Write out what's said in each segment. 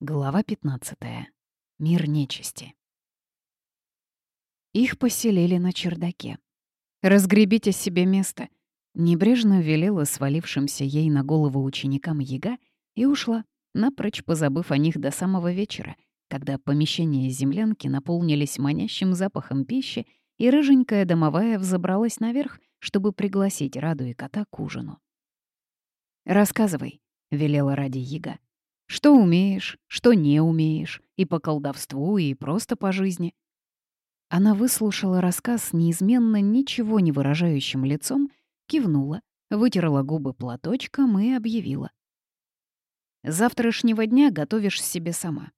Глава 15. Мир нечисти. Их поселили на чердаке. «Разгребите себе место», — небрежно велела свалившимся ей на голову ученикам яга и ушла, напрочь позабыв о них до самого вечера, когда помещения землянки наполнились манящим запахом пищи, и рыженькая домовая взобралась наверх, чтобы пригласить Раду и кота к ужину. «Рассказывай», — велела ради яга. Что умеешь, что не умеешь, и по колдовству, и просто по жизни. Она выслушала рассказ неизменно ничего не выражающим лицом, кивнула, вытерла губы платочком и объявила. «С завтрашнего дня готовишь себе сама.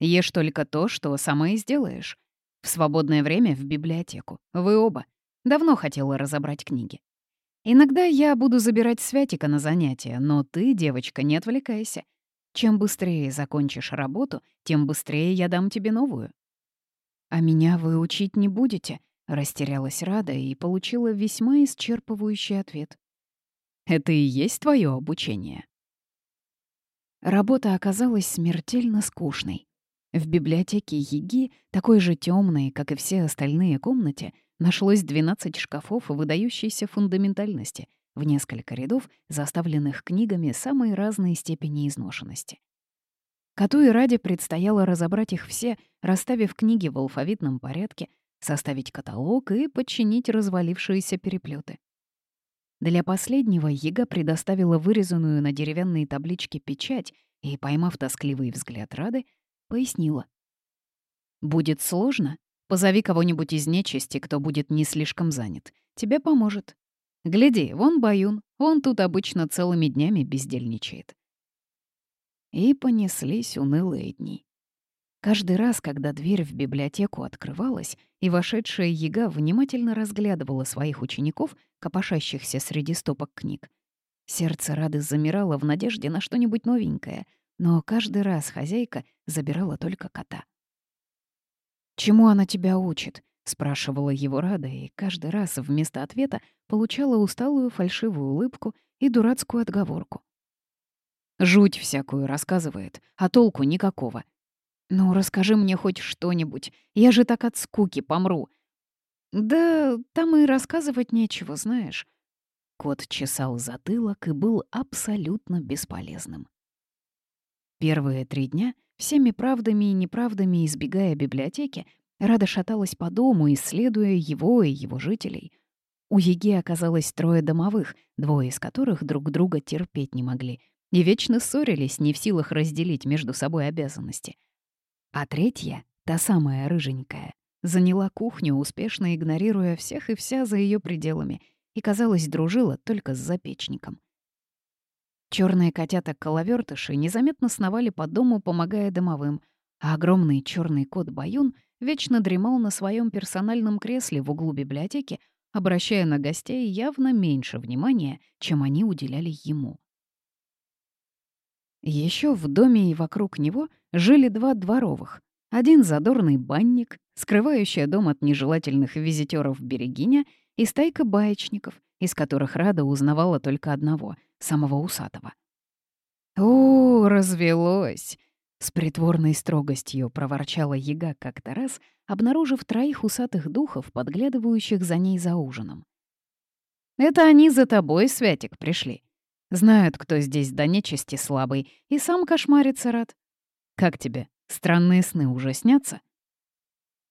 Ешь только то, что сама и сделаешь. В свободное время в библиотеку. Вы оба. Давно хотела разобрать книги. Иногда я буду забирать Святика на занятия, но ты, девочка, не отвлекайся. Чем быстрее закончишь работу, тем быстрее я дам тебе новую». «А меня вы учить не будете?» — растерялась Рада и получила весьма исчерпывающий ответ. «Это и есть твое обучение?» Работа оказалась смертельно скучной. В библиотеке Еги, такой же темной, как и все остальные комнате, нашлось 12 шкафов выдающейся фундаментальности — в несколько рядов, заставленных книгами самой разной степени изношенности. Коту и Раде предстояло разобрать их все, расставив книги в алфавитном порядке, составить каталог и подчинить развалившиеся переплеты. Для последнего Ега предоставила вырезанную на деревянной табличке печать и, поймав тоскливый взгляд Рады, пояснила. «Будет сложно? Позови кого-нибудь из нечисти, кто будет не слишком занят. Тебе поможет. Гляди, вон Баюн, он тут обычно целыми днями бездельничает. И понеслись унылые дни. Каждый раз, когда дверь в библиотеку открывалась, и вошедшая яга внимательно разглядывала своих учеников, копошащихся среди стопок книг, сердце Рады замирало в надежде на что-нибудь новенькое, но каждый раз хозяйка забирала только кота. «Чему она тебя учит?» — спрашивала его Рада, и каждый раз вместо ответа получала усталую фальшивую улыбку и дурацкую отговорку. «Жуть всякую рассказывает, а толку никакого. Ну, расскажи мне хоть что-нибудь, я же так от скуки помру». «Да там и рассказывать нечего, знаешь». Кот чесал затылок и был абсолютно бесполезным. Первые три дня, всеми правдами и неправдами избегая библиотеки, Рада шаталась по дому, исследуя его и его жителей. У Еги оказалось трое домовых, двое из которых друг друга терпеть не могли, и вечно ссорились, не в силах разделить между собой обязанности. А третья, та самая рыженькая, заняла кухню, успешно игнорируя всех и вся за ее пределами, и, казалось, дружила только с запечником. Черные котята-коловертыши незаметно сновали по дому, помогая домовым, а огромный черный кот Баюн вечно дремал на своем персональном кресле в углу библиотеки, обращая на гостей явно меньше внимания, чем они уделяли ему. Еще в доме и вокруг него жили два дворовых. Один задорный банник, скрывающий дом от нежелательных визитеров берегиня, и стайка баечников, из которых Рада узнавала только одного, самого усатого. «О, развелось!» С притворной строгостью проворчала яга как-то раз, обнаружив троих усатых духов, подглядывающих за ней за ужином. «Это они за тобой, Святик, пришли. Знают, кто здесь до нечисти слабый, и сам кошмарится рад. Как тебе, странные сны уже снятся?»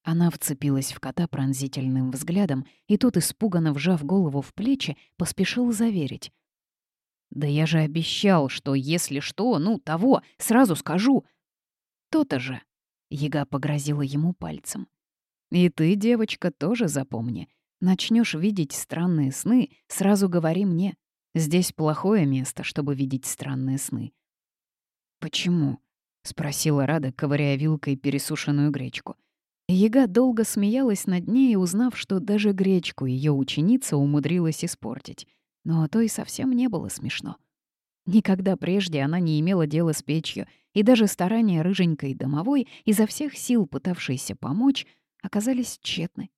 Она вцепилась в кота пронзительным взглядом, и тот, испуганно вжав голову в плечи, поспешил заверить. «Да я же обещал, что если что, ну, того, сразу скажу. То-то же. Яга погрозила ему пальцем. И ты, девочка, тоже запомни. Начнешь видеть странные сны, сразу говори мне. Здесь плохое место, чтобы видеть странные сны. Почему? спросила Рада, ковыряя вилкой пересушенную гречку. Яга долго смеялась над ней, узнав, что даже гречку ее ученица умудрилась испортить. Но то и совсем не было смешно. Никогда прежде она не имела дела с печью, и даже старания рыженькой домовой, изо всех сил пытавшейся помочь, оказались тщетны.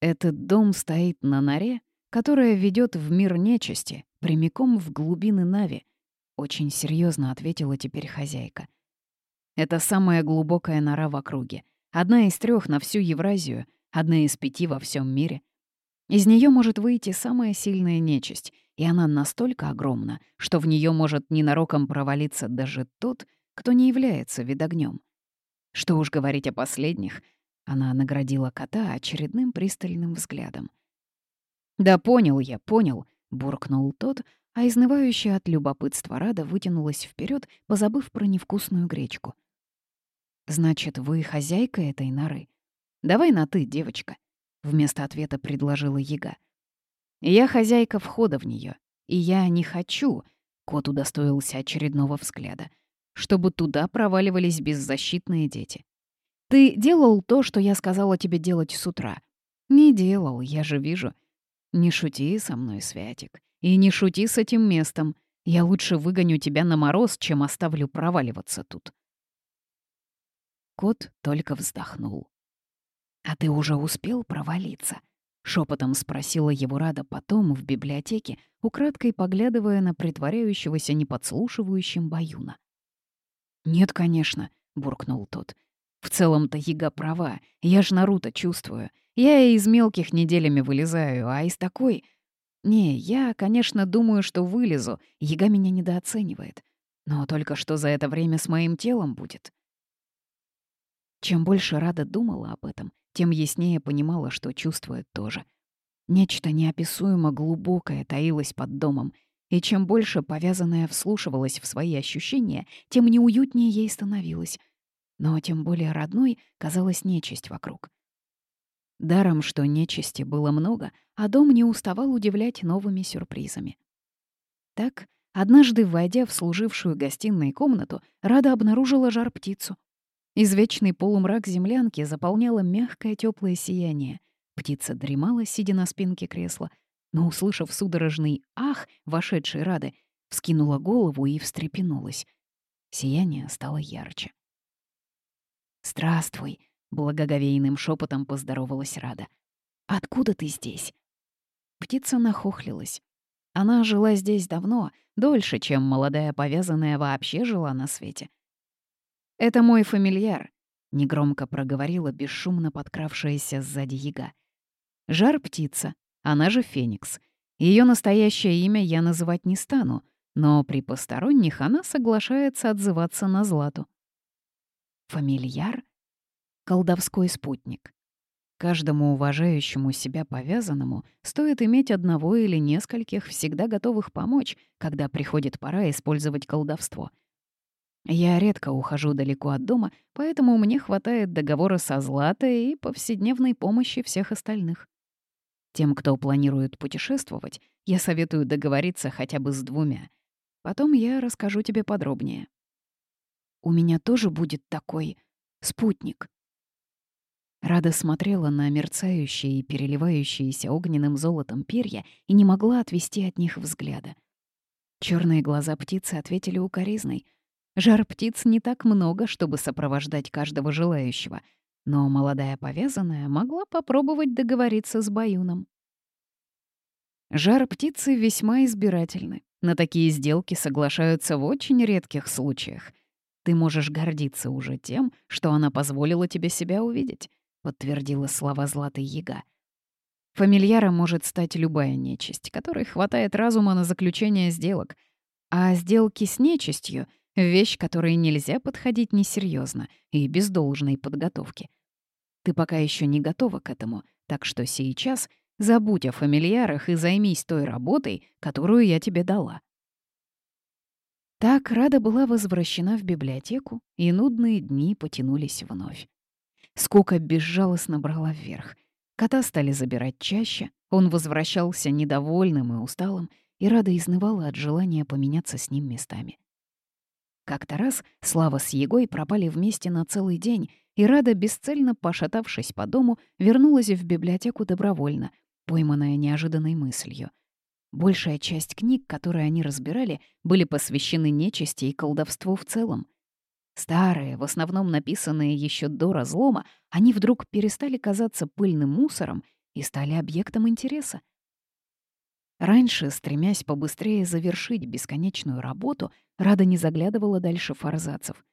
Этот дом стоит на норе, которая ведет в мир нечисти, прямиком в глубины Нави. Очень серьезно ответила теперь хозяйка. Это самая глубокая нора в округе. Одна из трех на всю Евразию, одна из пяти во всем мире. Из нее может выйти самая сильная нечисть, и она настолько огромна, что в нее может ненароком провалиться даже тот, кто не является видогнем. Что уж говорить о последних, она наградила кота очередным пристальным взглядом. «Да понял я, понял», — буркнул тот, а изнывающая от любопытства Рада вытянулась вперед, позабыв про невкусную гречку. «Значит, вы хозяйка этой норы? Давай на «ты», девочка», — вместо ответа предложила Яга. «Я хозяйка входа в нее, и я не хочу», — кот удостоился очередного взгляда, «чтобы туда проваливались беззащитные дети. Ты делал то, что я сказала тебе делать с утра?» «Не делал, я же вижу. Не шути со мной, Святик. И не шути с этим местом. Я лучше выгоню тебя на мороз, чем оставлю проваливаться тут. Кот только вздохнул. «А ты уже успел провалиться?» — шепотом спросила его Рада потом в библиотеке, украдкой поглядывая на притворяющегося неподслушивающим Баюна. «Нет, конечно», — буркнул тот. «В целом-то Яга права, я ж Наруто чувствую. Я и из мелких неделями вылезаю, а из такой... Не, я, конечно, думаю, что вылезу, Яга меня недооценивает. Но только что за это время с моим телом будет. Чем больше Рада думала об этом, тем яснее понимала, что чувствует тоже. Нечто неописуемо глубокое таилось под домом, и чем больше повязанная вслушивалась в свои ощущения, тем неуютнее ей становилось. Но тем более родной казалась нечисть вокруг. Даром, что нечисти было много, а дом не уставал удивлять новыми сюрпризами. Так, однажды, войдя в служившую гостиной комнату, Рада обнаружила жар-птицу. Извечный полумрак землянки заполняло мягкое теплое сияние. Птица дремала, сидя на спинке кресла, но, услышав судорожный «ах», вошедший Рады, вскинула голову и встрепенулась. Сияние стало ярче. «Здравствуй», Благоговейным шепотом поздоровалась Рада. «Откуда ты здесь?» Птица нахохлилась. Она жила здесь давно, дольше, чем молодая повязанная вообще жила на свете. «Это мой фамильяр», — негромко проговорила бесшумно подкравшаяся сзади яга. «Жар-птица, она же Феникс. Ее настоящее имя я называть не стану, но при посторонних она соглашается отзываться на Злату». «Фамильяр?» колдовской спутник. Каждому уважающему себя повязанному стоит иметь одного или нескольких всегда готовых помочь, когда приходит пора использовать колдовство. Я редко ухожу далеко от дома, поэтому мне хватает договора со Златой и повседневной помощи всех остальных. Тем, кто планирует путешествовать, я советую договориться хотя бы с двумя. Потом я расскажу тебе подробнее. У меня тоже будет такой спутник. Рада смотрела на мерцающие и переливающиеся огненным золотом перья и не могла отвести от них взгляда. Черные глаза птицы ответили укоризной. Жар птиц не так много, чтобы сопровождать каждого желающего, но молодая повязанная могла попробовать договориться с Баюном. Жар птицы весьма избирательны. На такие сделки соглашаются в очень редких случаях. Ты можешь гордиться уже тем, что она позволила тебе себя увидеть подтвердила слова Златой Яга. Фамильяром может стать любая нечисть, которой хватает разума на заключение сделок. А сделки с нечистью — вещь, которой нельзя подходить несерьезно и без должной подготовки. Ты пока еще не готова к этому, так что сейчас забудь о фамильярах и займись той работой, которую я тебе дала. Так Рада была возвращена в библиотеку, и нудные дни потянулись вновь. Скука безжалостно брала вверх. Кота стали забирать чаще, он возвращался недовольным и усталым, и Рада изнывала от желания поменяться с ним местами. Как-то раз Слава с Егой пропали вместе на целый день, и Рада, бесцельно пошатавшись по дому, вернулась в библиотеку добровольно, пойманная неожиданной мыслью. Большая часть книг, которые они разбирали, были посвящены нечисти и колдовству в целом. Старые, в основном написанные еще до разлома, они вдруг перестали казаться пыльным мусором и стали объектом интереса. Раньше, стремясь побыстрее завершить бесконечную работу, Рада не заглядывала дальше форзацев.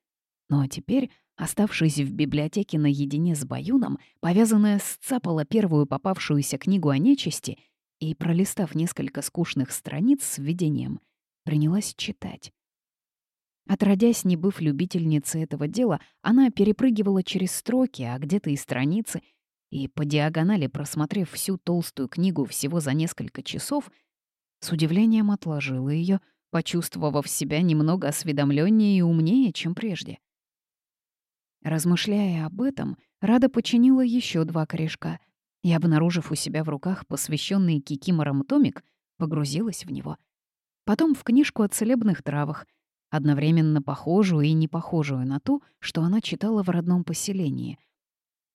Но теперь, оставшись в библиотеке наедине с Баюном, повязанная сцапала первую попавшуюся книгу о нечисти и, пролистав несколько скучных страниц с введением, принялась читать. Отродясь, не быв любительницей этого дела, она перепрыгивала через строки, а где-то и страницы, и по диагонали, просмотрев всю толстую книгу всего за несколько часов, с удивлением отложила ее, почувствовав себя немного осведомленнее и умнее, чем прежде. Размышляя об этом, Рада починила еще два корешка и, обнаружив у себя в руках посвященный кикиморам томик, погрузилась в него. Потом в книжку о целебных травах, одновременно похожую и не похожую на ту, что она читала в родном поселении.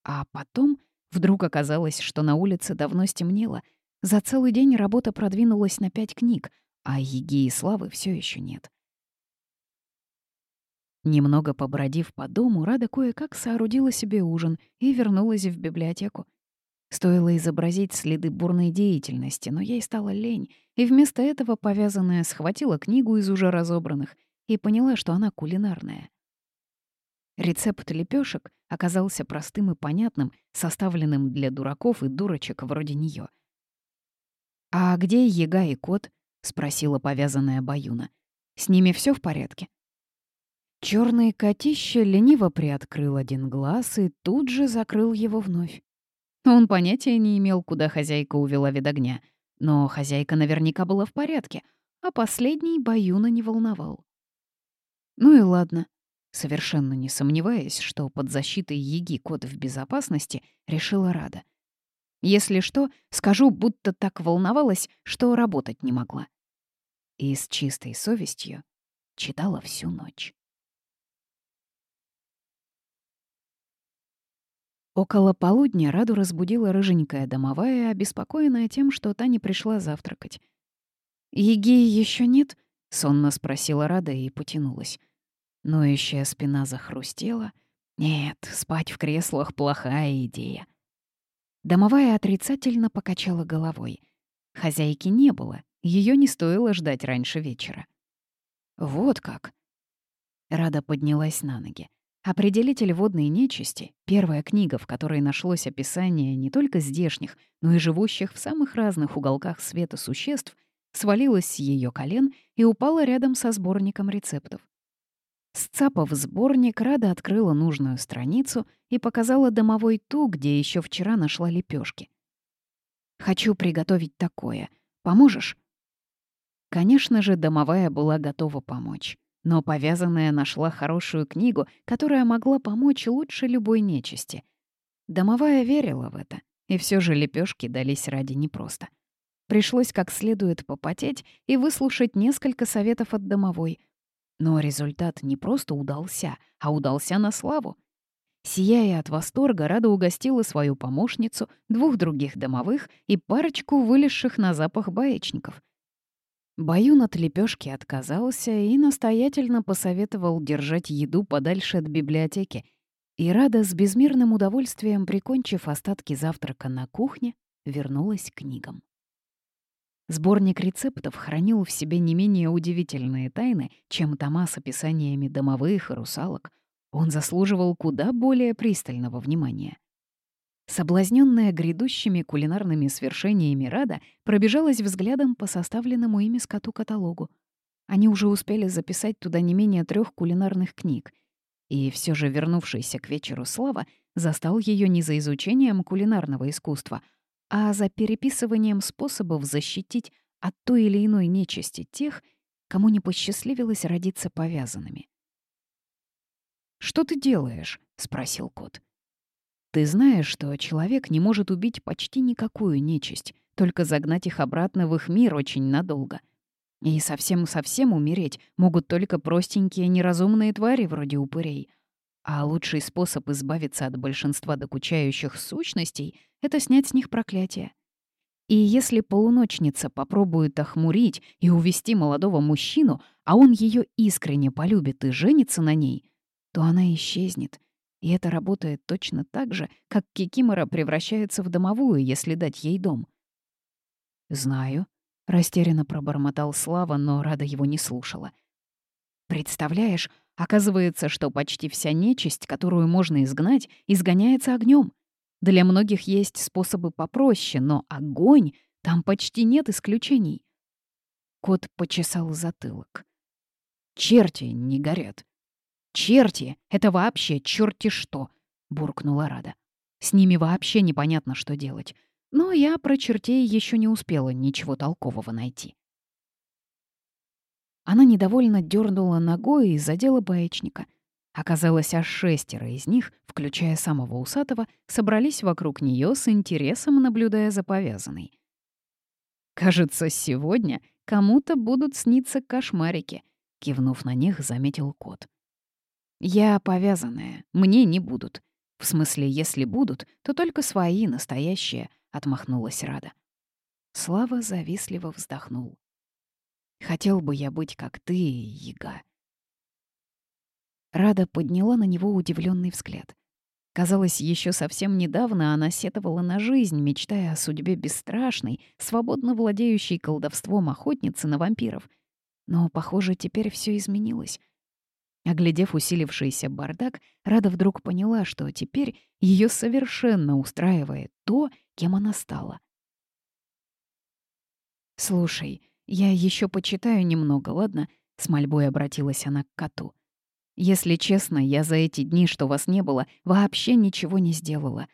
А потом вдруг оказалось, что на улице давно стемнело. За целый день работа продвинулась на пять книг, а Еги и Славы все еще нет. Немного побродив по дому, Рада кое-как соорудила себе ужин и вернулась в библиотеку. Стоило изобразить следы бурной деятельности, но ей стало лень, и вместо этого повязанная схватила книгу из уже разобранных — и поняла, что она кулинарная. Рецепт лепешек оказался простым и понятным, составленным для дураков и дурочек вроде нее. «А где Ега и кот?» — спросила повязанная Баюна. «С ними все в порядке?» Черный котище лениво приоткрыл один глаз и тут же закрыл его вновь. Он понятия не имел, куда хозяйка увела видогня, но хозяйка наверняка была в порядке, а последний Баюна не волновал. Ну и ладно. Совершенно не сомневаясь, что под защитой Еги кот в безопасности, решила Рада. Если что, скажу, будто так волновалась, что работать не могла. И с чистой совестью читала всю ночь. Около полудня Раду разбудила рыженькая домовая, обеспокоенная тем, что та не пришла завтракать. «Еги еще нет?» — сонно спросила Рада и потянулась. Ноющая спина захрустела. Нет, спать в креслах — плохая идея. Домовая отрицательно покачала головой. Хозяйки не было, ее не стоило ждать раньше вечера. Вот как. Рада поднялась на ноги. «Определитель водной нечисти» — первая книга, в которой нашлось описание не только здешних, но и живущих в самых разных уголках света существ, свалилась с ее колен и упала рядом со сборником рецептов. Сцапав сборник, Рада открыла нужную страницу и показала домовой ту, где еще вчера нашла лепешки. «Хочу приготовить такое. Поможешь?» Конечно же, домовая была готова помочь. Но повязанная нашла хорошую книгу, которая могла помочь лучше любой нечисти. Домовая верила в это, и все же лепешки дались ради непросто. Пришлось как следует попотеть и выслушать несколько советов от домовой, но результат не просто удался, а удался на славу. Сияя от восторга, Рада угостила свою помощницу, двух других домовых и парочку вылезших на запах баечников. Баюн от лепешки отказался и настоятельно посоветовал держать еду подальше от библиотеки. И Рада с безмерным удовольствием, прикончив остатки завтрака на кухне, вернулась к книгам. Сборник рецептов хранил в себе не менее удивительные тайны, чем тома с описаниями домовых и русалок. Он заслуживал куда более пристального внимания. Соблазненная грядущими кулинарными свершениями Рада пробежалась взглядом по составленному ими скоту каталогу. Они уже успели записать туда не менее трех кулинарных книг. И все же вернувшийся к вечеру Слава застал ее не за изучением кулинарного искусства — а за переписыванием способов защитить от той или иной нечисти тех, кому не посчастливилось родиться повязанными. «Что ты делаешь?» — спросил кот. «Ты знаешь, что человек не может убить почти никакую нечисть, только загнать их обратно в их мир очень надолго. И совсем-совсем умереть могут только простенькие неразумные твари вроде упырей. А лучший способ избавиться от большинства докучающих сущностей — это снять с них проклятие. И если полуночница попробует охмурить и увести молодого мужчину, а он ее искренне полюбит и женится на ней, то она исчезнет. И это работает точно так же, как Кикимора превращается в домовую, если дать ей дом. «Знаю», Растерянно пробормотал Слава, но Рада его не слушала. «Представляешь, оказывается, что почти вся нечисть, которую можно изгнать, изгоняется огнем. Для многих есть способы попроще, но огонь — там почти нет исключений». Кот почесал затылок. «Черти не горят». «Черти — это вообще черти что!» — буркнула Рада. «С ними вообще непонятно, что делать. Но я про чертей еще не успела ничего толкового найти. Она недовольно дернула ногой и задела баечника. Оказалось, аж шестеро из них, включая самого усатого, собрались вокруг нее с интересом, наблюдая за повязанной. «Кажется, сегодня кому-то будут сниться кошмарики», — кивнув на них, заметил кот. «Я повязанная, мне не будут. В смысле, если будут, то только свои, настоящие, — отмахнулась Рада. Слава завистливо вздохнул. «Хотел бы я быть как ты, Яга». Рада подняла на него удивленный взгляд. Казалось, еще совсем недавно она сетовала на жизнь, мечтая о судьбе бесстрашной, свободно владеющей колдовством охотницы на вампиров. Но, похоже, теперь все изменилось. Оглядев усилившийся бардак, Рада вдруг поняла, что теперь ее совершенно устраивает то, кем она стала. «Слушай, я еще почитаю немного, ладно?» — с мольбой обратилась она к коту. «Если честно, я за эти дни, что вас не было, вообще ничего не сделала.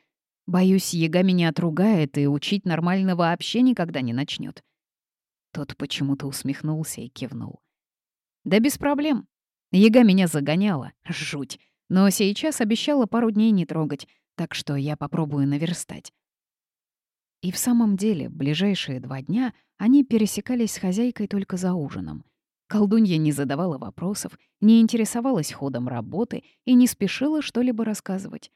Боюсь, яга меня отругает и учить нормально вообще никогда не начнет. Тот почему-то усмехнулся и кивнул. «Да без проблем. Яга меня загоняла, жуть. Но сейчас обещала пару дней не трогать, так что я попробую наверстать. И в самом деле, ближайшие два дня они пересекались с хозяйкой только за ужином. Колдунья не задавала вопросов, не интересовалась ходом работы и не спешила что-либо рассказывать.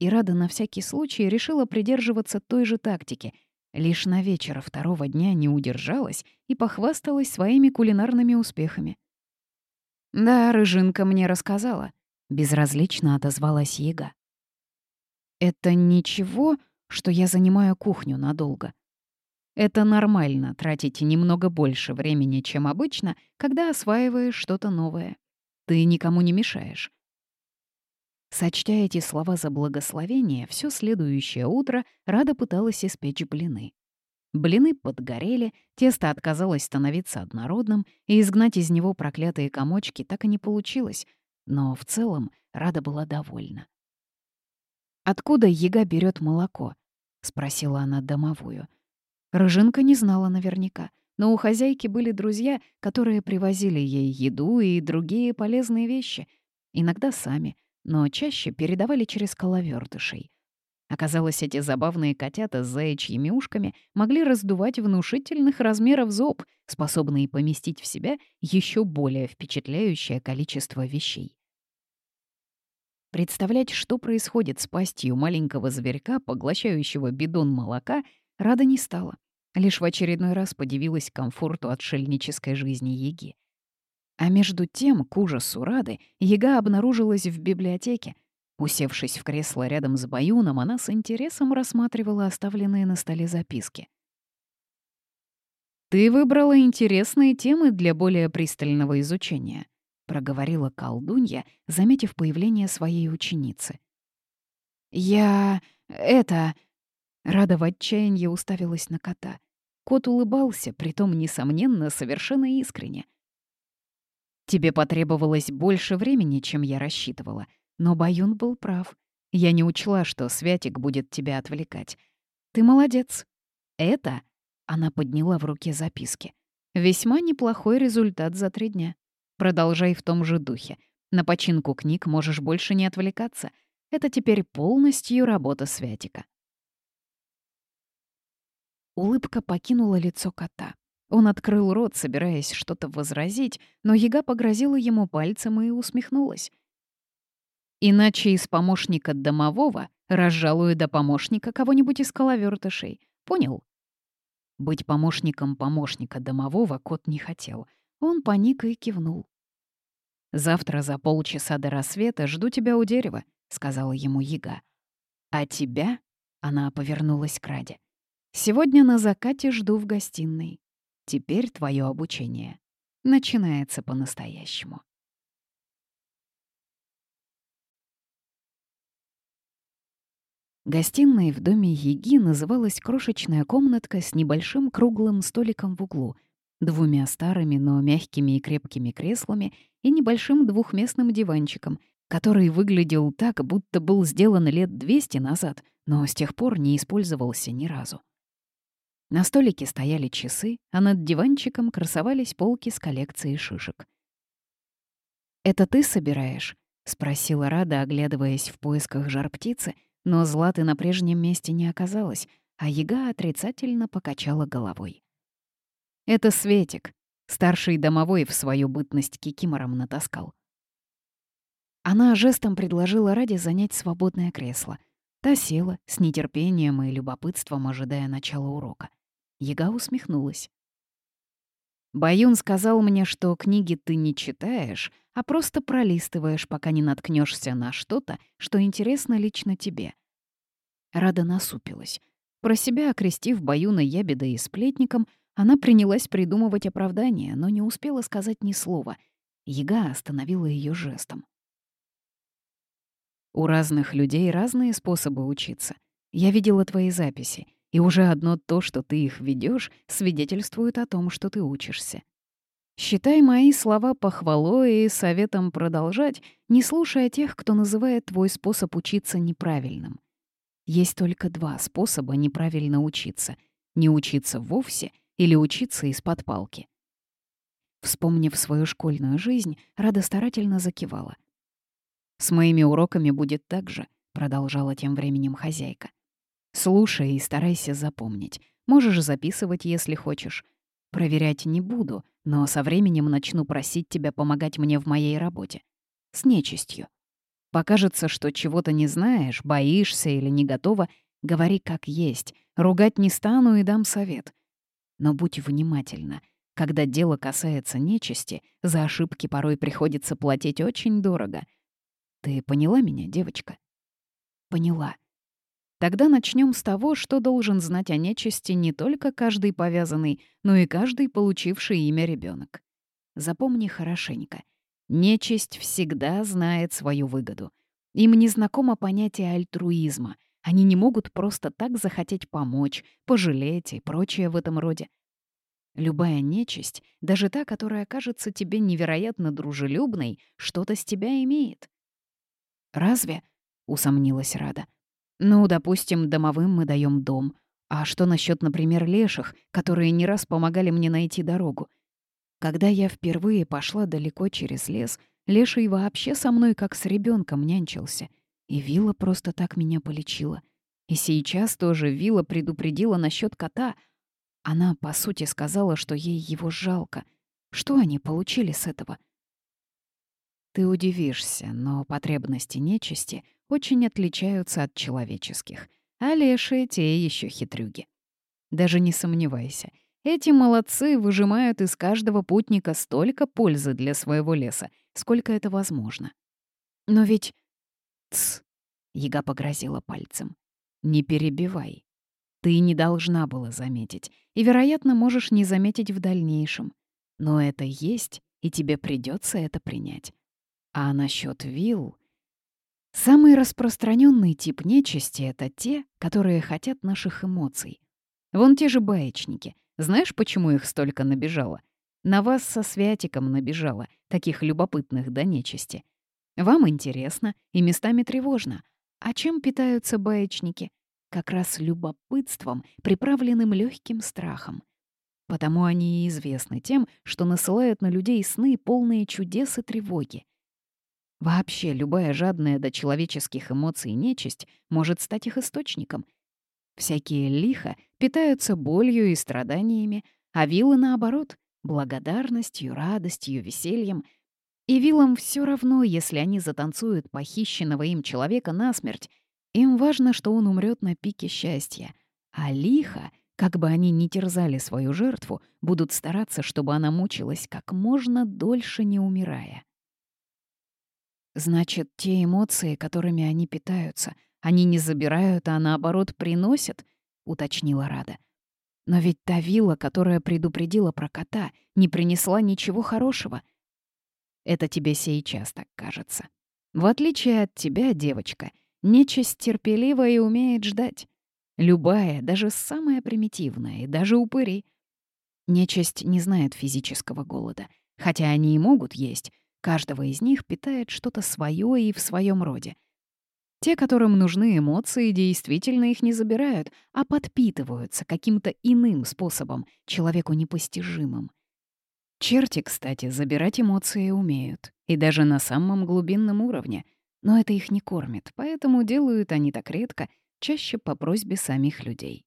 И Рада на всякий случай решила придерживаться той же тактики. Лишь на вечер второго дня не удержалась и похвасталась своими кулинарными успехами. «Да, Рыжинка мне рассказала», — безразлично отозвалась Ега. «Это ничего?» Что я занимаю кухню надолго. Это нормально тратить немного больше времени, чем обычно, когда осваиваешь что-то новое. Ты никому не мешаешь. Сочтя эти слова за благословение, все следующее утро Рада пыталась испечь блины. Блины подгорели, тесто отказалось становиться однородным, и изгнать из него проклятые комочки так и не получилось, но в целом Рада была довольна. «Откуда яга берет молоко?» — спросила она домовую. Рыжинка не знала наверняка, но у хозяйки были друзья, которые привозили ей еду и другие полезные вещи, иногда сами, но чаще передавали через коловертышей. Оказалось, эти забавные котята с заячьими ушками могли раздувать внушительных размеров зоб, способные поместить в себя еще более впечатляющее количество вещей. Представлять, что происходит с пастью маленького зверька, поглощающего бидон молока, рада не стала. Лишь в очередной раз подивилась комфорту отшельнической жизни Еги. А между тем, к ужасу Рады, Ега обнаружилась в библиотеке. Усевшись в кресло рядом с Баюном, она с интересом рассматривала оставленные на столе записки. «Ты выбрала интересные темы для более пристального изучения», — проговорила колдунья, заметив появление своей ученицы. «Я... это...» Рада в отчаянии уставилась на кота. Кот улыбался, притом, несомненно, совершенно искренне. «Тебе потребовалось больше времени, чем я рассчитывала, но Баюн был прав. Я не учла, что Святик будет тебя отвлекать. Ты молодец. Это...» — она подняла в руке записки. «Весьма неплохой результат за три дня». Продолжай в том же духе. На починку книг можешь больше не отвлекаться. Это теперь полностью работа Святика. Улыбка покинула лицо кота. Он открыл рот, собираясь что-то возразить, но яга погрозила ему пальцем и усмехнулась. Иначе из помощника домового разжалую до помощника кого-нибудь из коловертышей. Понял? Быть помощником помощника домового кот не хотел. Он паник и кивнул. «Завтра за полчаса до рассвета жду тебя у дерева», — сказала ему Яга. «А тебя?» — она повернулась к Раде. «Сегодня на закате жду в гостиной. Теперь твое обучение начинается по-настоящему. Гостиной в доме Еги называлась крошечная комнатка с небольшим круглым столиком в углу, двумя старыми, но мягкими и крепкими креслами и небольшим двухместным диванчиком, который выглядел так, будто был сделан лет 200 назад, но с тех пор не использовался ни разу. На столике стояли часы, а над диванчиком красовались полки с коллекцией шишек. «Это ты собираешь?» — спросила Рада, оглядываясь в поисках жар-птицы, но Златы на прежнем месте не оказалось, а Яга отрицательно покачала головой. «Это Светик», — старший домовой в свою бытность кикимором натаскал. Она жестом предложила Раде занять свободное кресло. Та села, с нетерпением и любопытством ожидая начала урока. Яга усмехнулась. «Баюн сказал мне, что книги ты не читаешь, а просто пролистываешь, пока не наткнешься на что-то, что интересно лично тебе». Рада насупилась. Про себя окрестив Баюна ябедой и сплетником, она принялась придумывать оправдание, но не успела сказать ни слова. Яга остановила ее жестом. «У разных людей разные способы учиться. Я видела твои записи. И уже одно то, что ты их ведешь, свидетельствует о том, что ты учишься. Считай мои слова похвалой и советом продолжать, не слушая тех, кто называет твой способ учиться неправильным. Есть только два способа неправильно учиться — не учиться вовсе или учиться из-под палки. Вспомнив свою школьную жизнь, Рада старательно закивала. «С моими уроками будет так же», — продолжала тем временем хозяйка. Слушай и старайся запомнить. Можешь записывать, если хочешь. Проверять не буду, но со временем начну просить тебя помогать мне в моей работе. С нечистью. Покажется, что чего-то не знаешь, боишься или не готова, говори как есть. Ругать не стану и дам совет. Но будь внимательна. Когда дело касается нечисти, за ошибки порой приходится платить очень дорого. Ты поняла меня, девочка? Поняла. Тогда начнем с того, что должен знать о нечисти не только каждый повязанный, но и каждый получивший имя ребенок. Запомни хорошенько. Нечисть всегда знает свою выгоду. Им не знакомо понятие альтруизма. Они не могут просто так захотеть помочь, пожалеть и прочее в этом роде. Любая нечисть, даже та, которая кажется тебе невероятно дружелюбной, что-то с тебя имеет. «Разве?» — усомнилась Рада. Ну, допустим, домовым мы даем дом. А что насчет, например, леших, которые не раз помогали мне найти дорогу? Когда я впервые пошла далеко через лес, леший вообще со мной как с ребенком нянчился. И Вилла просто так меня полечила. И сейчас тоже Вилла предупредила насчет кота. Она, по сути, сказала, что ей его жалко. Что они получили с этого? Ты удивишься, но потребности нечисти — очень отличаются от человеческих, а лешие те еще хитрюги. Даже не сомневайся, эти молодцы выжимают из каждого путника столько пользы для своего леса, сколько это возможно. Но ведь... Тсс, Яга погрозила пальцем. Не перебивай. Ты не должна была заметить, и, вероятно, можешь не заметить в дальнейшем. Но это есть, и тебе придется это принять. А насчет вилл... Самый распространенный тип нечисти — это те, которые хотят наших эмоций. Вон те же баечники. Знаешь, почему их столько набежало? На вас со Святиком набежало, таких любопытных до нечисти. Вам интересно и местами тревожно. А чем питаются баечники? Как раз любопытством, приправленным легким страхом. Потому они и известны тем, что насылают на людей сны, полные чудес и тревоги. Вообще, любая жадная до человеческих эмоций нечисть может стать их источником. Всякие лихо питаются болью и страданиями, а вилы, наоборот, благодарностью, радостью, весельем. И вилам все равно, если они затанцуют похищенного им человека насмерть. Им важно, что он умрет на пике счастья. А лихо, как бы они ни терзали свою жертву, будут стараться, чтобы она мучилась как можно дольше, не умирая. Значит, те эмоции, которыми они питаются, они не забирают, а наоборот приносят, уточнила Рада. Но ведь та вилла, которая предупредила про кота, не принесла ничего хорошего. Это тебе сейчас так кажется. В отличие от тебя, девочка, нечисть терпелива и умеет ждать. Любая, даже самая примитивная, и даже упыри. Нечисть не знает физического голода. Хотя они и могут есть, каждого из них питает что-то свое и в своем роде. Те, которым нужны эмоции, действительно их не забирают, а подпитываются каким-то иным способом, человеку непостижимым. Черти, кстати, забирать эмоции умеют, и даже на самом глубинном уровне, но это их не кормит, поэтому делают они так редко, чаще по просьбе самих людей.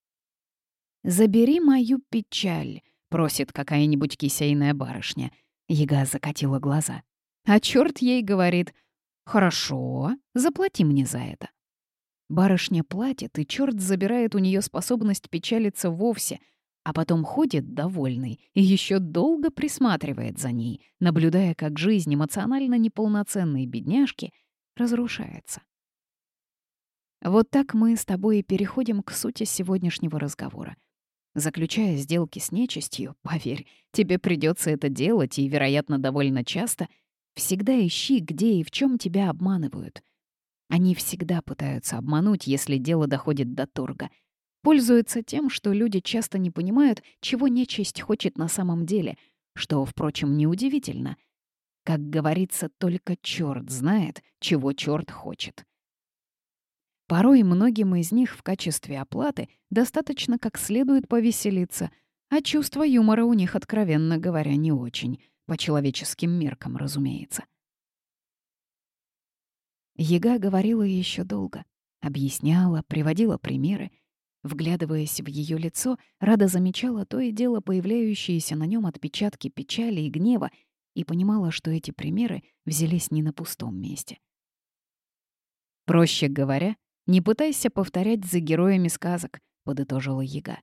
«Забери мою печаль», — просит какая-нибудь кисейная барышня. Яга закатила глаза. А черт ей говорит — «Хорошо, заплати мне за это». Барышня платит, и черт забирает у нее способность печалиться вовсе, а потом ходит довольный и еще долго присматривает за ней, наблюдая, как жизнь эмоционально неполноценной бедняжки разрушается. Вот так мы с тобой и переходим к сути сегодняшнего разговора. Заключая сделки с нечистью, поверь, тебе придется это делать и, вероятно, довольно часто — Всегда ищи, где и в чем тебя обманывают. Они всегда пытаются обмануть, если дело доходит до торга. Пользуются тем, что люди часто не понимают, чего нечисть хочет на самом деле, что, впрочем, неудивительно. Как говорится, только черт знает, чего черт хочет. Порой многим из них в качестве оплаты достаточно как следует повеселиться, а чувство юмора у них, откровенно говоря, не очень — по человеческим меркам, разумеется. Ега говорила еще долго. Объясняла, приводила примеры. Вглядываясь в ее лицо, Рада замечала то и дело появляющиеся на нем отпечатки печали и гнева и понимала, что эти примеры взялись не на пустом месте. «Проще говоря, не пытайся повторять за героями сказок», — подытожила Яга.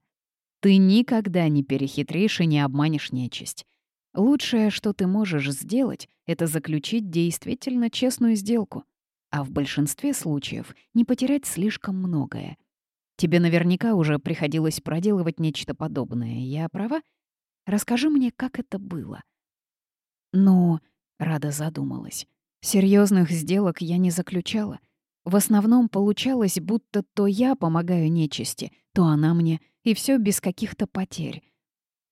«Ты никогда не перехитришь и не обманешь нечисть. Лучшее, что ты можешь сделать, это заключить действительно честную сделку, а в большинстве случаев не потерять слишком многое. Тебе наверняка уже приходилось проделывать нечто подобное, я права? Расскажи мне, как это было. Но, Рада задумалась, серьезных сделок я не заключала. В основном получалось, будто то я помогаю нечисти, то она мне, и все без каких-то потерь.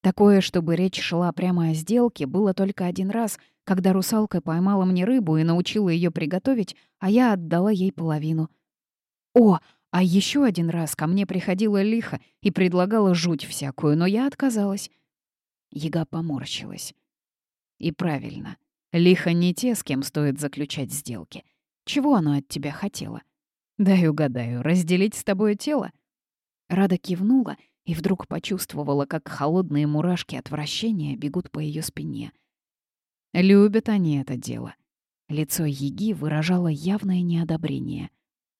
Такое, чтобы речь шла прямо о сделке, было только один раз, когда русалка поймала мне рыбу и научила ее приготовить, а я отдала ей половину. О, а еще один раз ко мне приходила лиха и предлагала жуть всякую, но я отказалась. Яга поморщилась. И правильно. Лиха не те, с кем стоит заключать сделки. Чего оно от тебя хотело? Дай угадаю, разделить с тобой тело? Рада кивнула и вдруг почувствовала, как холодные мурашки отвращения бегут по ее спине. Любят они это дело. Лицо Еги выражало явное неодобрение.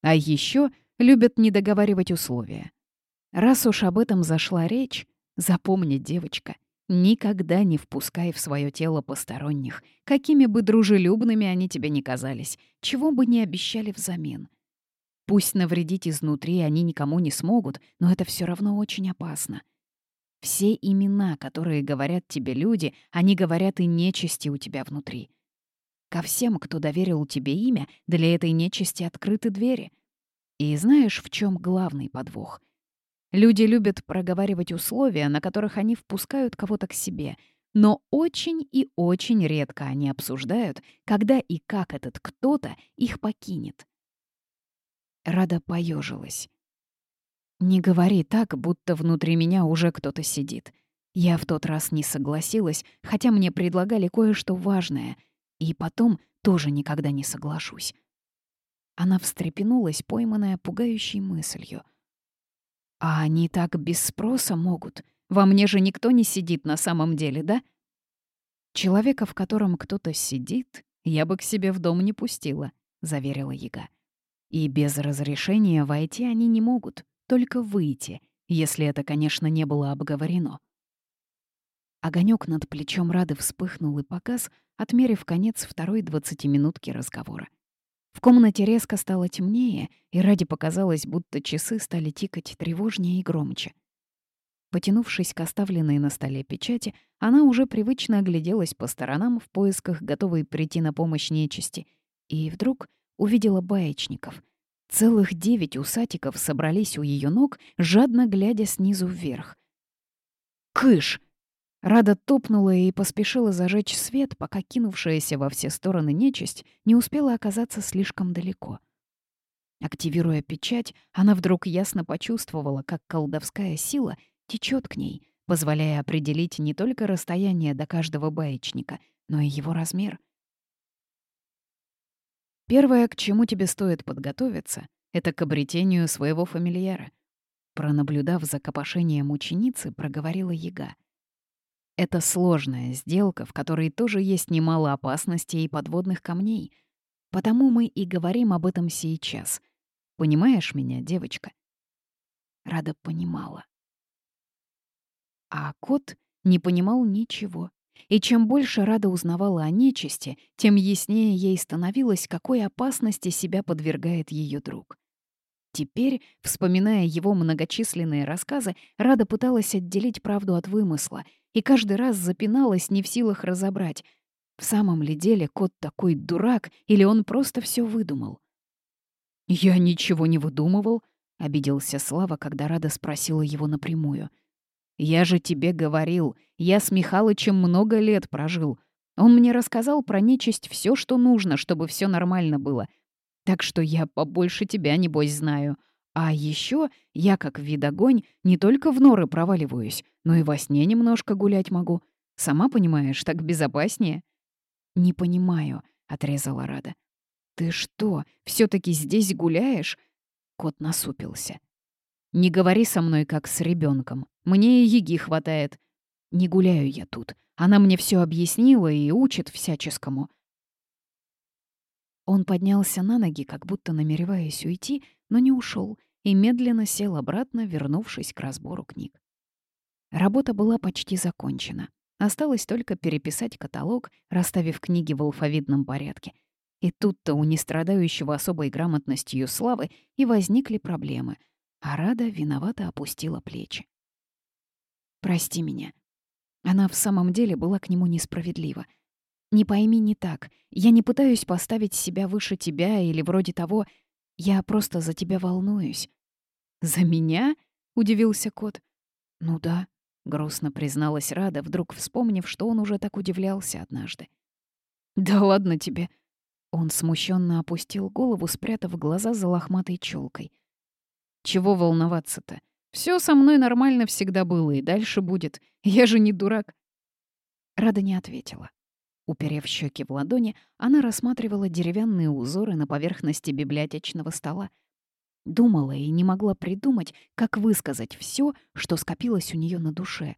А еще любят не договаривать условия. Раз уж об этом зашла речь, запомни, девочка, никогда не впускай в свое тело посторонних, какими бы дружелюбными они тебе ни казались, чего бы ни обещали взамен. Пусть навредить изнутри они никому не смогут, но это все равно очень опасно. Все имена, которые говорят тебе люди, они говорят и нечисти у тебя внутри. Ко всем, кто доверил тебе имя, для этой нечисти открыты двери. И знаешь, в чем главный подвох? Люди любят проговаривать условия, на которых они впускают кого-то к себе, но очень и очень редко они обсуждают, когда и как этот кто-то их покинет. Рада поежилась. «Не говори так, будто внутри меня уже кто-то сидит. Я в тот раз не согласилась, хотя мне предлагали кое-что важное, и потом тоже никогда не соглашусь». Она встрепенулась, пойманная пугающей мыслью. «А они так без спроса могут? Во мне же никто не сидит на самом деле, да?» «Человека, в котором кто-то сидит, я бы к себе в дом не пустила», — заверила Яга. И без разрешения войти они не могут, только выйти, если это, конечно, не было обговорено. Огонек над плечом Рады вспыхнул и погас, отмерив конец второй двадцатиминутки разговора. В комнате резко стало темнее, и Раде показалось, будто часы стали тикать тревожнее и громче. Потянувшись к оставленной на столе печати, она уже привычно огляделась по сторонам в поисках готовой прийти на помощь нечисти. И вдруг увидела баечников. Целых девять усатиков собрались у ее ног, жадно глядя снизу вверх. «Кыш!» Рада топнула и поспешила зажечь свет, пока кинувшаяся во все стороны нечисть не успела оказаться слишком далеко. Активируя печать, она вдруг ясно почувствовала, как колдовская сила течет к ней, позволяя определить не только расстояние до каждого баечника, но и его размер. Первое, к чему тебе стоит подготовиться, это к обретению своего фамильяра. Пронаблюдав за копошением ученицы, проговорила яга — это сложная сделка, в которой тоже есть немало опасностей и подводных камней. Потому мы и говорим об этом сейчас. Понимаешь меня, девочка?» Рада понимала. А кот не понимал ничего. И чем больше Рада узнавала о нечисти, тем яснее ей становилось, какой опасности себя подвергает ее друг. Теперь, вспоминая его многочисленные рассказы, Рада пыталась отделить правду от вымысла и каждый раз запиналась, не в силах разобрать, в самом ли деле кот такой дурак или он просто все выдумал. «Я ничего не выдумывал», — обиделся Слава, когда Рада спросила его напрямую. «Я же тебе говорил, я с Михалычем много лет прожил. Он мне рассказал про нечисть все, что нужно, чтобы все нормально было. Так что я побольше тебя, небось, знаю. А еще я, как вид огонь, не только в норы проваливаюсь, но и во сне немножко гулять могу. Сама понимаешь, так безопаснее». «Не понимаю», — отрезала Рада. «Ты что, все таки здесь гуляешь?» Кот насупился. «Не говори со мной, как с ребенком. Мне и еги хватает. Не гуляю я тут. Она мне все объяснила и учит всяческому». Он поднялся на ноги, как будто намереваясь уйти, но не ушел и медленно сел обратно, вернувшись к разбору книг. Работа была почти закончена. Осталось только переписать каталог, расставив книги в алфавитном порядке. И тут-то у нестрадающего особой грамотностью славы и возникли проблемы, а Рада виновато опустила плечи. «Прости меня». Она в самом деле была к нему несправедлива. «Не пойми не так. Я не пытаюсь поставить себя выше тебя или вроде того. Я просто за тебя волнуюсь. «За меня?» — удивился кот. «Ну да», — грустно призналась Рада, вдруг вспомнив, что он уже так удивлялся однажды. «Да ладно тебе!» Он смущенно опустил голову, спрятав глаза за лохматой челкой. «Чего волноваться-то? Все со мной нормально всегда было и дальше будет. Я же не дурак». Рада не ответила. Уперев щеки в ладони, она рассматривала деревянные узоры на поверхности библиотечного стола — Думала и не могла придумать, как высказать все, что скопилось у нее на душе,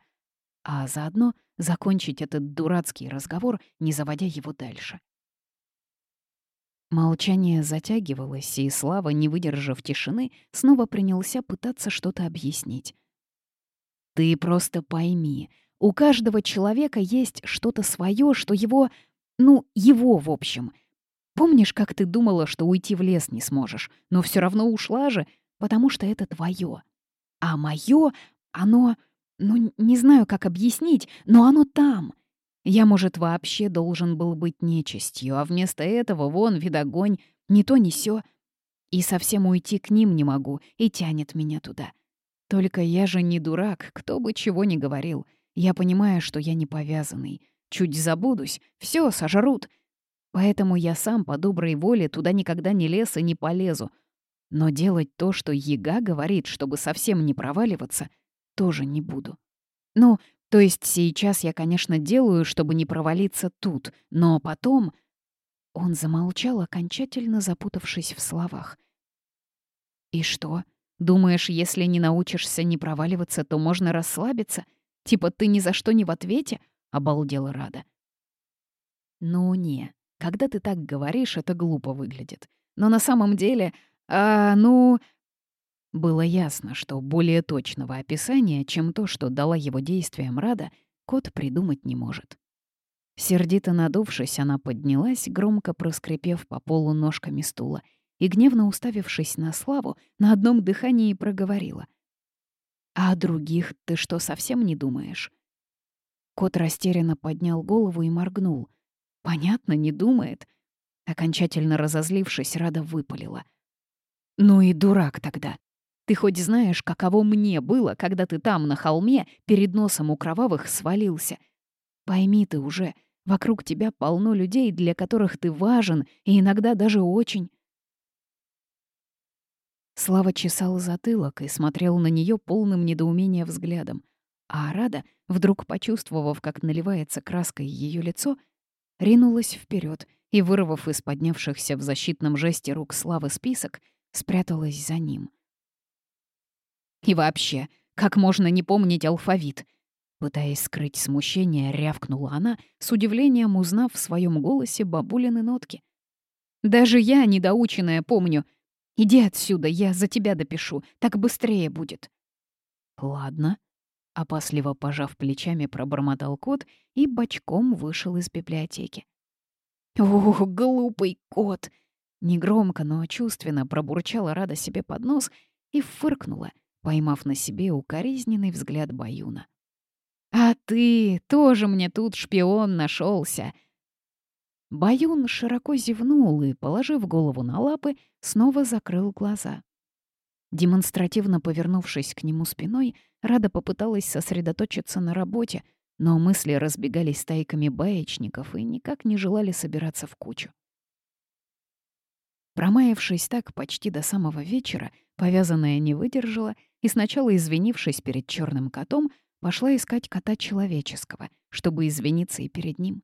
а заодно закончить этот дурацкий разговор, не заводя его дальше. Молчание затягивалось, и Слава, не выдержав тишины, снова принялся пытаться что-то объяснить. «Ты просто пойми, у каждого человека есть что-то свое, что его... Ну, его, в общем — Помнишь, как ты думала, что уйти в лес не сможешь, но все равно ушла же, потому что это твое. А мое, оно... Ну, не знаю, как объяснить, но оно там. Я, может, вообще должен был быть нечистью, а вместо этого вон, видогонь, ни то, ни сё. И совсем уйти к ним не могу, и тянет меня туда. Только я же не дурак, кто бы чего ни говорил. Я понимаю, что я не повязанный. Чуть забудусь, все сожрут, Поэтому я сам по доброй воле туда никогда не лез и не полезу. Но делать то, что Ега говорит, чтобы совсем не проваливаться, тоже не буду. Ну, то есть сейчас я, конечно, делаю, чтобы не провалиться тут, но потом... Он замолчал, окончательно запутавшись в словах. «И что? Думаешь, если не научишься не проваливаться, то можно расслабиться? Типа ты ни за что не в ответе?» — обалдела Рада. «Ну не, когда ты так говоришь, это глупо выглядит. Но на самом деле, а, ну... Было ясно, что более точного описания, чем то, что дала его действиям Рада, кот придумать не может. Сердито надувшись, она поднялась, громко проскрипев по полу ножками стула, и, гневно уставившись на Славу, на одном дыхании проговорила. А о других ты что, совсем не думаешь?» Кот растерянно поднял голову и моргнул. «Понятно, не думает». Окончательно разозлившись, Рада выпалила. «Ну и дурак тогда. Ты хоть знаешь, каково мне было, когда ты там, на холме, перед носом у кровавых свалился? Пойми ты уже, вокруг тебя полно людей, для которых ты важен, и иногда даже очень. Слава чесал затылок и смотрел на нее полным недоумения взглядом. А Рада, вдруг почувствовав, как наливается краской ее лицо, ринулась вперед и, вырвав из поднявшихся в защитном жесте рук Славы список, спряталась за ним. И вообще, как можно не помнить алфавит? Пытаясь скрыть смущение, рявкнула она, с удивлением узнав в своем голосе бабулины нотки. «Даже я, недоученная, помню. Иди отсюда, я за тебя допишу, так быстрее будет». «Ладно», — опасливо пожав плечами, пробормотал кот и бочком вышел из библиотеки. «Ох, глупый кот!» Негромко, но чувственно пробурчала Рада себе под нос и фыркнула, поймав на себе укоризненный взгляд Баюна. «А ты тоже мне тут шпион нашелся. Баюн широко зевнул и, положив голову на лапы, снова закрыл глаза. Демонстративно повернувшись к нему спиной, Рада попыталась сосредоточиться на работе, но мысли разбегались стайками баечников и никак не желали собираться в кучу. Промаявшись так почти до самого вечера, повязанная не выдержала и сначала, извинившись перед черным котом, пошла искать кота человеческого, чтобы извиниться и перед ним.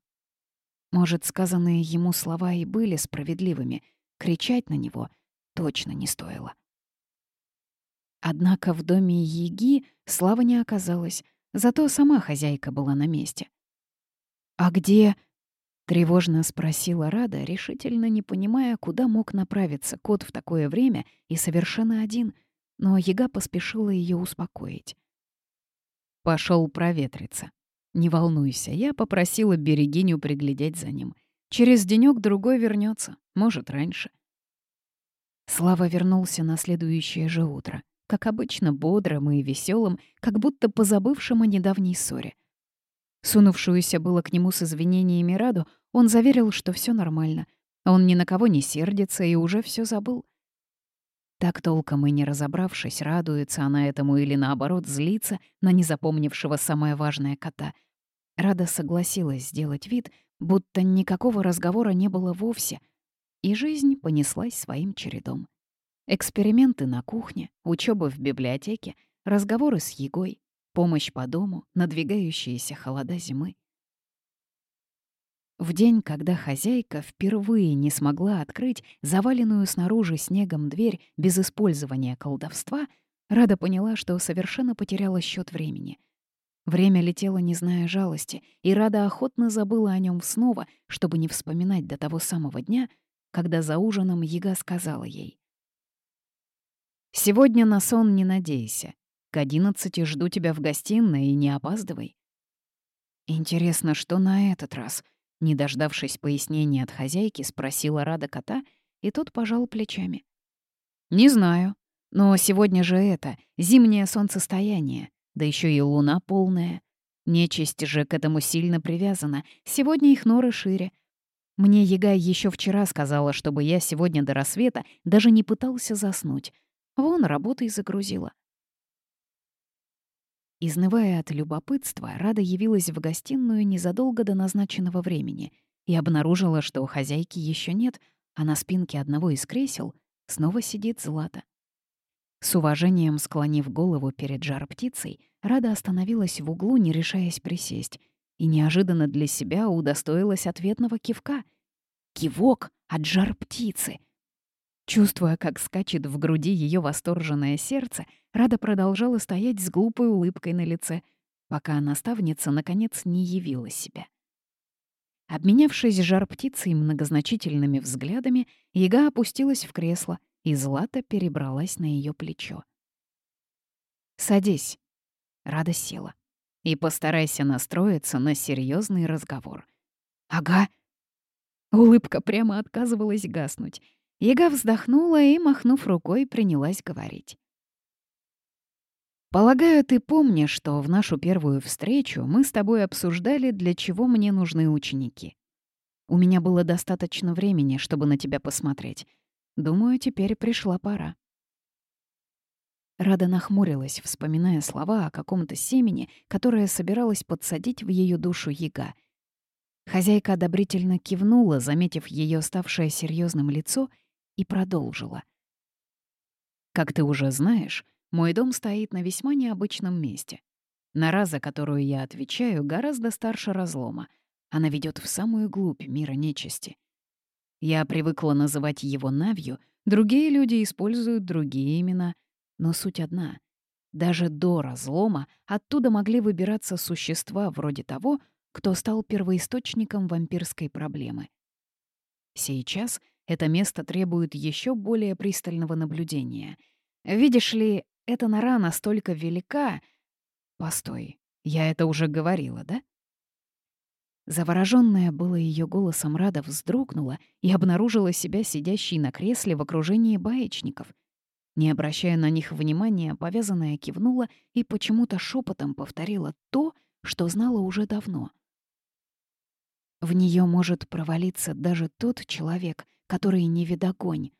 Может, сказанные ему слова и были справедливыми, кричать на него точно не стоило. Однако в доме Еги слава не оказалась, зато сама хозяйка была на месте. «А где...» Тревожно спросила Рада, решительно не понимая, куда мог направиться кот в такое время и совершенно один, но Яга поспешила ее успокоить. Пошел проветриться. Не волнуйся, я попросила Берегиню приглядеть за ним. Через денек другой вернется, может, раньше. Слава вернулся на следующее же утро, как обычно бодрым и веселым, как будто позабывшим о недавней ссоре — Сунувшуюся было к нему с извинениями Раду, он заверил, что все нормально. Он ни на кого не сердится и уже все забыл. Так толком и не разобравшись, радуется она этому или наоборот злится на незапомнившего самое важное кота. Рада согласилась сделать вид, будто никакого разговора не было вовсе, и жизнь понеслась своим чередом. Эксперименты на кухне, учеба в библиотеке, разговоры с Егой, помощь по дому, надвигающиеся холода зимы. В день, когда хозяйка впервые не смогла открыть заваленную снаружи снегом дверь без использования колдовства, Рада поняла, что совершенно потеряла счет времени. Время летело, не зная жалости, и Рада охотно забыла о нем снова, чтобы не вспоминать до того самого дня, когда за ужином Яга сказала ей. «Сегодня на сон не надейся. К одиннадцати жду тебя в гостиной и не опаздывай». Интересно, что на этот раз? Не дождавшись пояснения от хозяйки, спросила Рада кота, и тот пожал плечами. «Не знаю. Но сегодня же это, зимнее солнцестояние, да еще и луна полная. Нечисть же к этому сильно привязана. Сегодня их норы шире. Мне Егай еще вчера сказала, чтобы я сегодня до рассвета даже не пытался заснуть. Вон, работой загрузила. Изнывая от любопытства, Рада явилась в гостиную незадолго до назначенного времени и обнаружила, что у хозяйки еще нет, а на спинке одного из кресел снова сидит Злата. С уважением склонив голову перед жар-птицей, Рада остановилась в углу, не решаясь присесть, и неожиданно для себя удостоилась ответного кивка. Кивок от жар-птицы — Чувствуя, как скачет в груди ее восторженное сердце, Рада продолжала стоять с глупой улыбкой на лице, пока наставница, наконец, не явила себя. Обменявшись жар-птицей многозначительными взглядами, яга опустилась в кресло, и Злата перебралась на ее плечо. «Садись», — Рада села, — «и постарайся настроиться на серьезный разговор». «Ага». Улыбка прямо отказывалась гаснуть. Яга вздохнула и, махнув рукой, принялась говорить. Полагаю, ты помнишь, что в нашу первую встречу мы с тобой обсуждали, для чего мне нужны ученики. У меня было достаточно времени, чтобы на тебя посмотреть. Думаю, теперь пришла пора. Рада нахмурилась, вспоминая слова о каком-то семени, которое собиралась подсадить в ее душу яга. Хозяйка одобрительно кивнула, заметив ее ставшее серьезным лицо, и продолжила. «Как ты уже знаешь, мой дом стоит на весьма необычном месте. Нора, за которую я отвечаю, гораздо старше разлома. Она ведет в самую глубь мира нечисти. Я привыкла называть его Навью, другие люди используют другие имена, но суть одна. Даже до разлома оттуда могли выбираться существа вроде того, кто стал первоисточником вампирской проблемы. Сейчас это место требует еще более пристального наблюдения. Видишь ли, эта нора настолько велика... Постой, я это уже говорила, да? Заворожённая было ее голосом Рада вздрогнула и обнаружила себя сидящей на кресле в окружении баечников. Не обращая на них внимания, повязанная кивнула и почему-то шепотом повторила то, что знала уже давно. В нее может провалиться даже тот человек, который не видогонь.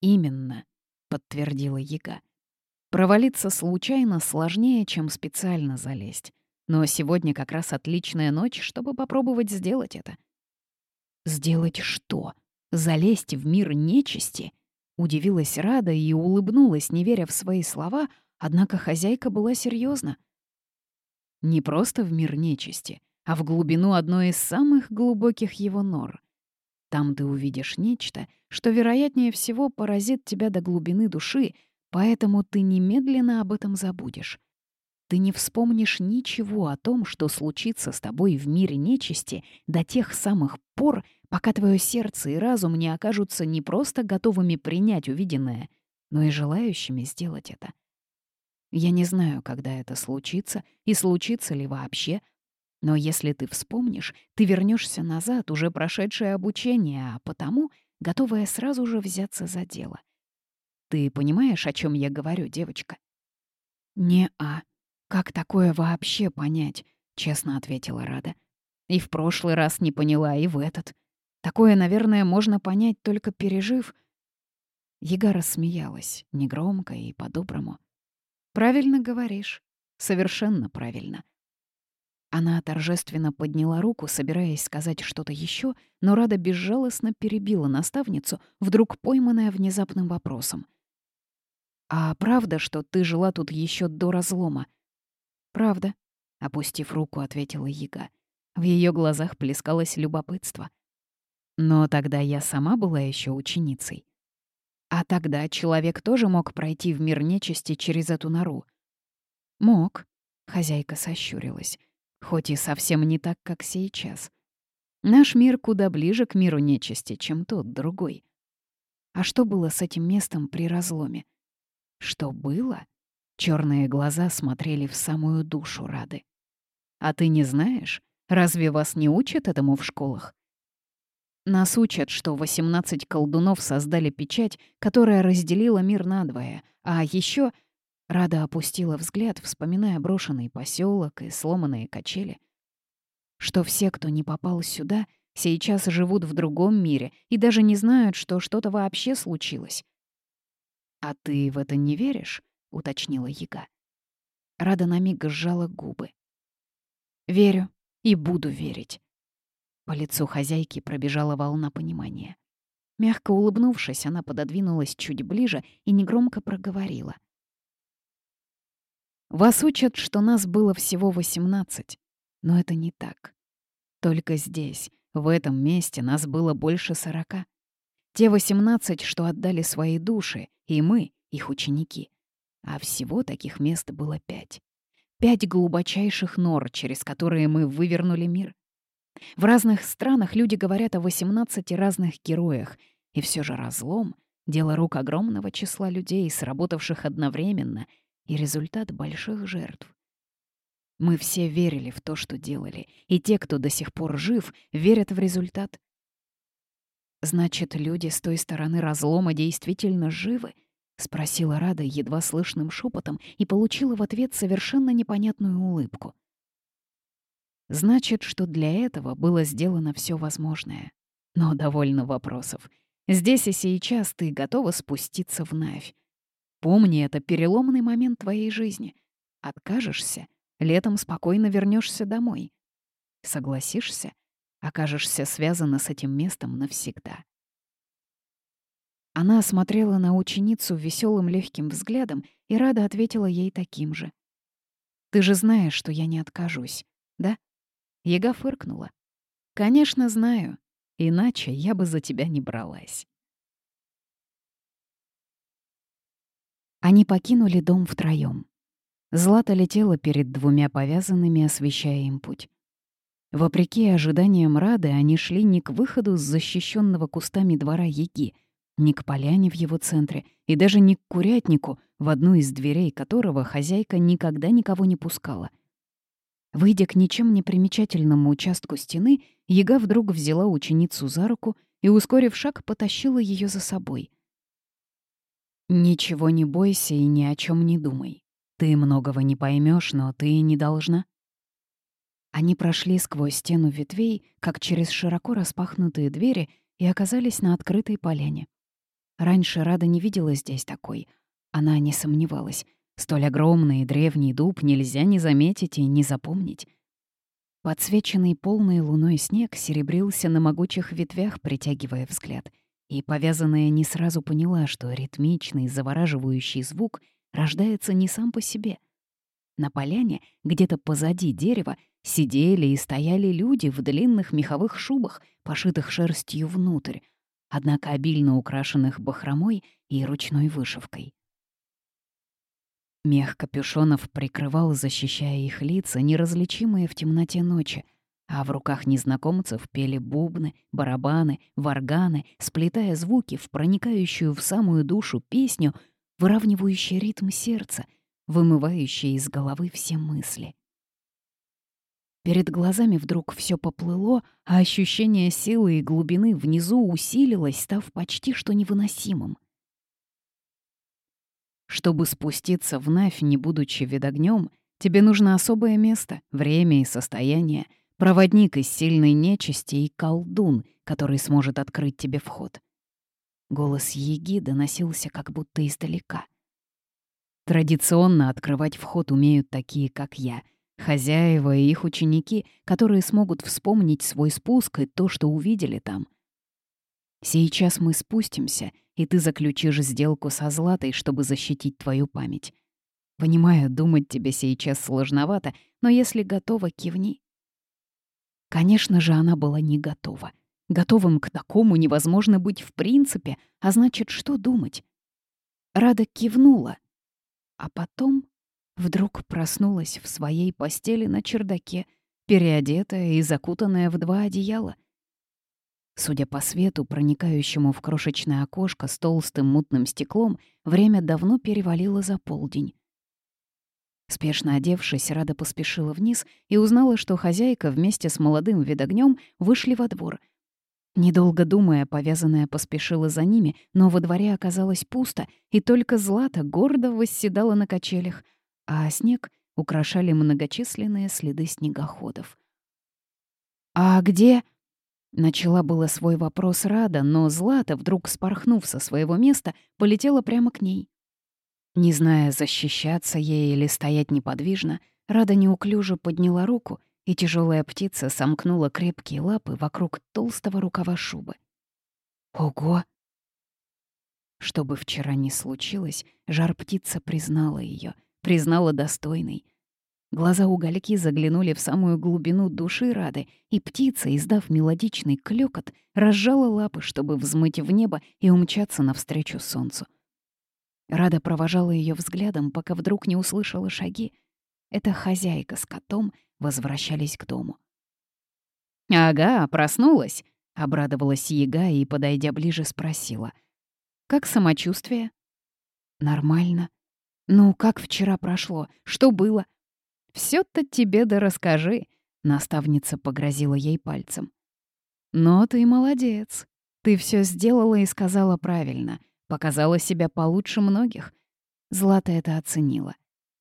«Именно», — подтвердила Яга. Провалиться случайно сложнее, чем специально залезть. Но сегодня как раз отличная ночь, чтобы попробовать сделать это. «Сделать что? Залезть в мир нечисти?» Удивилась Рада и улыбнулась, не веря в свои слова, однако хозяйка была серьезна. «Не просто в мир нечисти, а в глубину одной из самых глубоких его нор. Там ты увидишь нечто, что, вероятнее всего, поразит тебя до глубины души — Поэтому ты немедленно об этом забудешь. Ты не вспомнишь ничего о том, что случится с тобой в мире нечисти до тех самых пор, пока твое сердце и разум не окажутся не просто готовыми принять увиденное, но и желающими сделать это. Я не знаю, когда это случится и случится ли вообще, но если ты вспомнишь, ты вернешься назад, уже прошедшее обучение, а потому готовая сразу же взяться за дело. Ты понимаешь, о чем я говорю, девочка?» «Не-а. Как такое вообще понять?» — честно ответила Рада. «И в прошлый раз не поняла, и в этот. Такое, наверное, можно понять, только пережив...» Яга рассмеялась, негромко и по-доброму. «Правильно говоришь. Совершенно правильно. Она торжественно подняла руку, собираясь сказать что-то еще, но Рада безжалостно перебила наставницу, вдруг пойманная внезапным вопросом. «А правда, что ты жила тут еще до разлома?» «Правда», — опустив руку, ответила Яга. В ее глазах плескалось любопытство. «Но тогда я сама была еще ученицей. А тогда человек тоже мог пройти в мир нечисти через эту нору?» «Мог», — хозяйка сощурилась, хоть и совсем не так, как сейчас. «Наш мир куда ближе к миру нечисти, чем тот другой». А что было с этим местом при разломе? Что было? Черные глаза смотрели в самую душу Рады. А ты не знаешь? Разве вас не учат этому в школах? Нас учат, что 18 колдунов создали печать, которая разделила мир надвое, а еще Рада опустила взгляд, вспоминая брошенный поселок и сломанные качели. Что все, кто не попал сюда, сейчас живут в другом мире и даже не знают, что что-то вообще случилось. «А ты в это не веришь?» — уточнила Яга. Рада на миг сжала губы. «Верю и буду верить». По лицу хозяйки пробежала волна понимания. Мягко улыбнувшись, она пододвинулась чуть ближе и негромко проговорила. «Вас учат, что нас было всего восемнадцать, но это не так. Только здесь, в этом месте, нас было больше сорока. Те восемнадцать, что отдали свои души, и мы, их ученики. А всего таких мест было пять. Пять глубочайших нор, через которые мы вывернули мир. В разных странах люди говорят о 18 разных героях, и все же разлом — дело рук огромного числа людей, сработавших одновременно, и результат больших жертв. Мы все верили в то, что делали, и те, кто до сих пор жив, верят в результат. Значит, люди с той стороны разлома действительно живы? Спросила Рада едва слышным шепотом и получила в ответ совершенно непонятную улыбку. Значит, что для этого было сделано все возможное. Но довольно вопросов. Здесь и сейчас ты готова спуститься в Навь. Помни, это переломный момент твоей жизни. Откажешься, летом спокойно вернешься домой. Согласишься, окажешься связана с этим местом навсегда. Она смотрела на ученицу веселым легким взглядом и рада ответила ей таким же. «Ты же знаешь, что я не откажусь, да?» Ега фыркнула. «Конечно, знаю. Иначе я бы за тебя не бралась». Они покинули дом втроём. Злата летела перед двумя повязанными, освещая им путь. Вопреки ожиданиям Рады, они шли не к выходу с защищенного кустами двора Еги — ни к поляне в его центре и даже не к курятнику, в одну из дверей которого хозяйка никогда никого не пускала. Выйдя к ничем не примечательному участку стены, Яга вдруг взяла ученицу за руку и, ускорив шаг, потащила ее за собой. «Ничего не бойся и ни о чем не думай. Ты многого не поймешь, но ты не должна». Они прошли сквозь стену ветвей, как через широко распахнутые двери, и оказались на открытой поляне. Раньше Рада не видела здесь такой. Она не сомневалась. Столь огромный и древний дуб нельзя не заметить и не запомнить. Подсвеченный полной луной снег серебрился на могучих ветвях, притягивая взгляд. И повязанная не сразу поняла, что ритмичный, завораживающий звук рождается не сам по себе. На поляне, где-то позади дерева, сидели и стояли люди в длинных меховых шубах, пошитых шерстью внутрь, однако обильно украшенных бахромой и ручной вышивкой. Мех капюшонов прикрывал, защищая их лица, неразличимые в темноте ночи, а в руках незнакомцев пели бубны, барабаны, варганы, сплетая звуки в проникающую в самую душу песню, выравнивающую ритм сердца, вымывающую из головы все мысли. Перед глазами вдруг все поплыло, а ощущение силы и глубины внизу усилилось, став почти что невыносимым. Чтобы спуститься в Навь, не будучи видогнем, тебе нужно особое место, время и состояние, проводник из сильной нечисти и колдун, который сможет открыть тебе вход. Голос Еги доносился как будто издалека. Традиционно открывать вход умеют такие, как я — Хозяева и их ученики, которые смогут вспомнить свой спуск и то, что увидели там. Сейчас мы спустимся, и ты заключишь сделку со Златой, чтобы защитить твою память. Понимаю, думать тебе сейчас сложновато, но если готова, кивни. Конечно же, она была не готова. Готовым к такому невозможно быть в принципе, а значит, что думать? Рада кивнула, а потом Вдруг проснулась в своей постели на чердаке, переодетая и закутанная в два одеяла. Судя по свету, проникающему в крошечное окошко с толстым мутным стеклом, время давно перевалило за полдень. Спешно одевшись, Рада поспешила вниз и узнала, что хозяйка вместе с молодым видогнем вышли во двор. Недолго думая, повязанная поспешила за ними, но во дворе оказалось пусто, и только Злата гордо восседала на качелях — а снег украшали многочисленные следы снегоходов. «А где?» — начала было свой вопрос Рада, но Злата, вдруг спорхнув со своего места, полетела прямо к ней. Не зная, защищаться ей или стоять неподвижно, Рада неуклюже подняла руку, и тяжелая птица сомкнула крепкие лапы вокруг толстого рукава шубы. «Ого!» Что бы вчера ни случилось, жар птица признала ее — признала достойной. Глаза угольки заглянули в самую глубину души Рады, и птица, издав мелодичный клёкот, разжала лапы, чтобы взмыть в небо и умчаться навстречу солнцу. Рада провожала ее взглядом, пока вдруг не услышала шаги. Это хозяйка с котом возвращались к дому. «Ага, проснулась», — обрадовалась Яга и, подойдя ближе, спросила. «Как самочувствие?» «Нормально», «Ну, как вчера прошло? Что было?» все то тебе да расскажи», — наставница погрозила ей пальцем. «Но ты молодец. Ты все сделала и сказала правильно. Показала себя получше многих. Злата это оценила.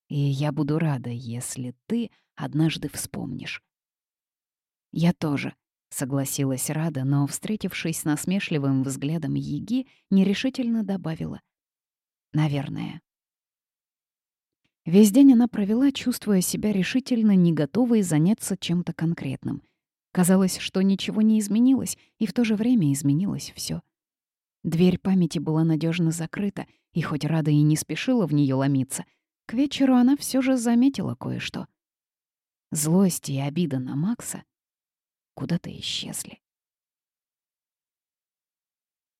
И я буду рада, если ты однажды вспомнишь. Я тоже, — согласилась Рада, но, встретившись с насмешливым взглядом Еги, нерешительно добавила. «Наверное». Весь день она провела, чувствуя себя решительно не готовой заняться чем-то конкретным. Казалось, что ничего не изменилось, и в то же время изменилось все. Дверь памяти была надежно закрыта, и хоть Рада и не спешила в нее ломиться, к вечеру она все же заметила кое-что. Злость и обида на Макса куда-то исчезли.